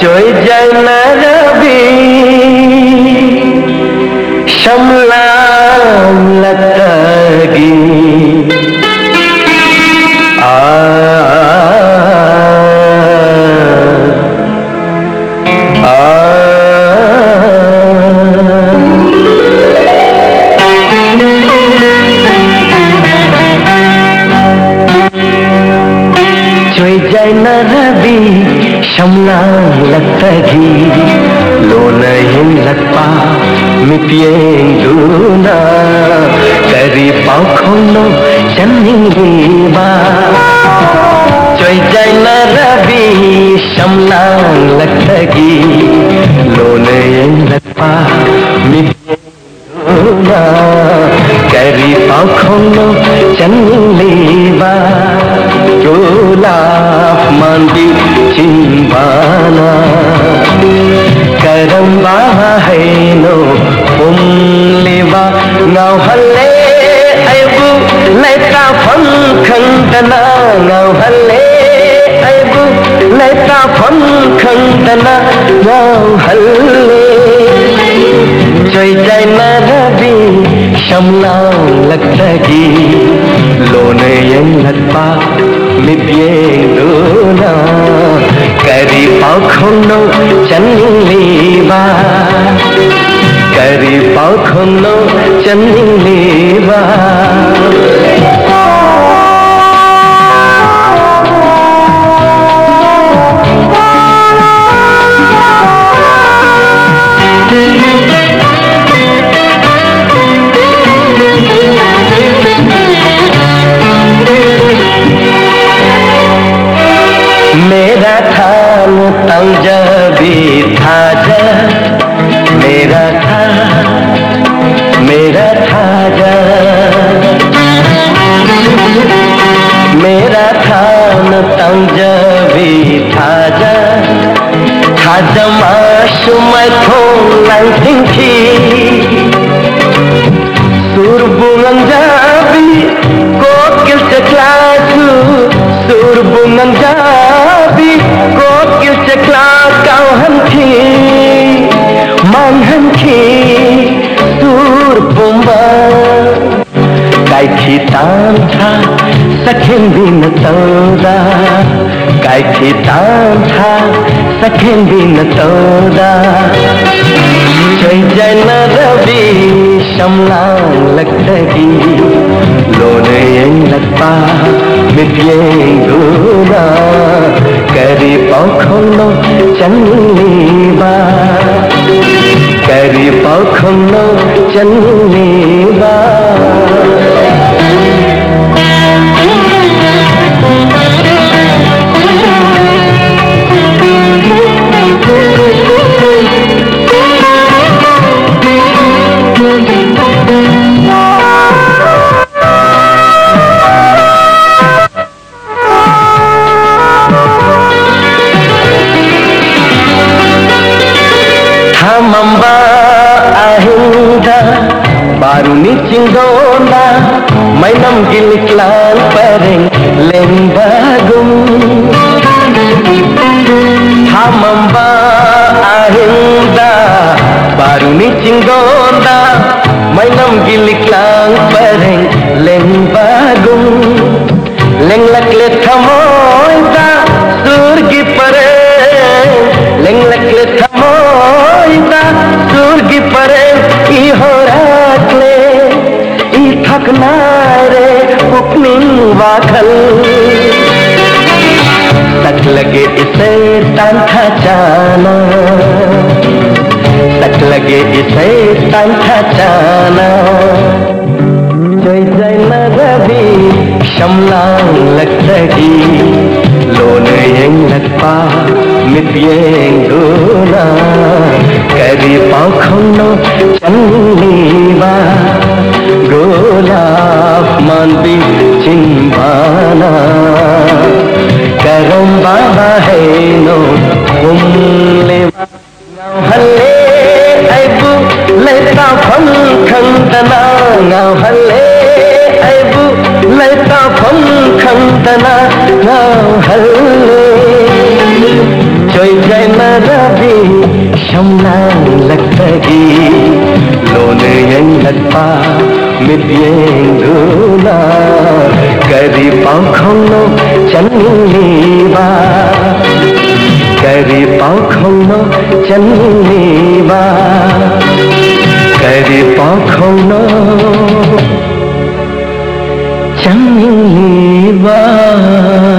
জয় জয় নবী শমলা जैन रवि शमला लतरी लोन लत्पा मिपिए दूना करी पाखोलो चन्नी बा जय जैन रवि शमला लतरी लोन लत्पा मिपिए दूना करी पाखोलो चन्नी बा 啦。मांदी चिंबाना करम्बा है नो उम्लिवा नौहले ऐबु लैता फंखंदना नौहले ऐबु लैता फंखंदना नौहले जय जय नरबी शमलाम लगतगी लोने यंग लगपा tana Ngau halle Joy jai na rabi Shamlang मेरा थान तंजबी था जा मेरा था मेरा था जा मेरा थान तंजबी था जा था जमाशु मैं थो लंथिंग man henti surbumba kai khitan tha sakhen bin tauda kai khitan tha sakhen bin tauda Joy jana rabi shamlang laktagi Lone yang lakpa mityeng guna Kari pau khono channi anda Baru ni cindona Mainam gilik lan pereng lembagum Hamamba ahinda Baru ni cindona Mainam gilik lan pereng तान खजाना तक लगे इसे तान खजाना जय जय न रवि शमलां लक्तगी लोन यंग लगपा मित्येंग दूना करी पाखनो चन्नीवा गोलाप ವಂದನಾ ನಾವು ಹಲ್ಲೇ ಐಬು ಲೈತಾ ಫಂ ಖಂದನ ನಾವು ಹಲ್ಲೇ ಜೈ ಜೈ ನರಬಿ ಶಮ್ನಾ ಲಗ್ತಗಿ ಲೋನೆ ಎಂಗಪ್ಪ ಮಿದ್ಯೆಂದೂಲ ಕರಿ ಪಾಂಖನ್ನು ಚನ್ನೀವಾ ಕರಿ ಪಾಂಖನ್ನು ಚನ್ನೀವಾ गरी पाखाउन चाहेबा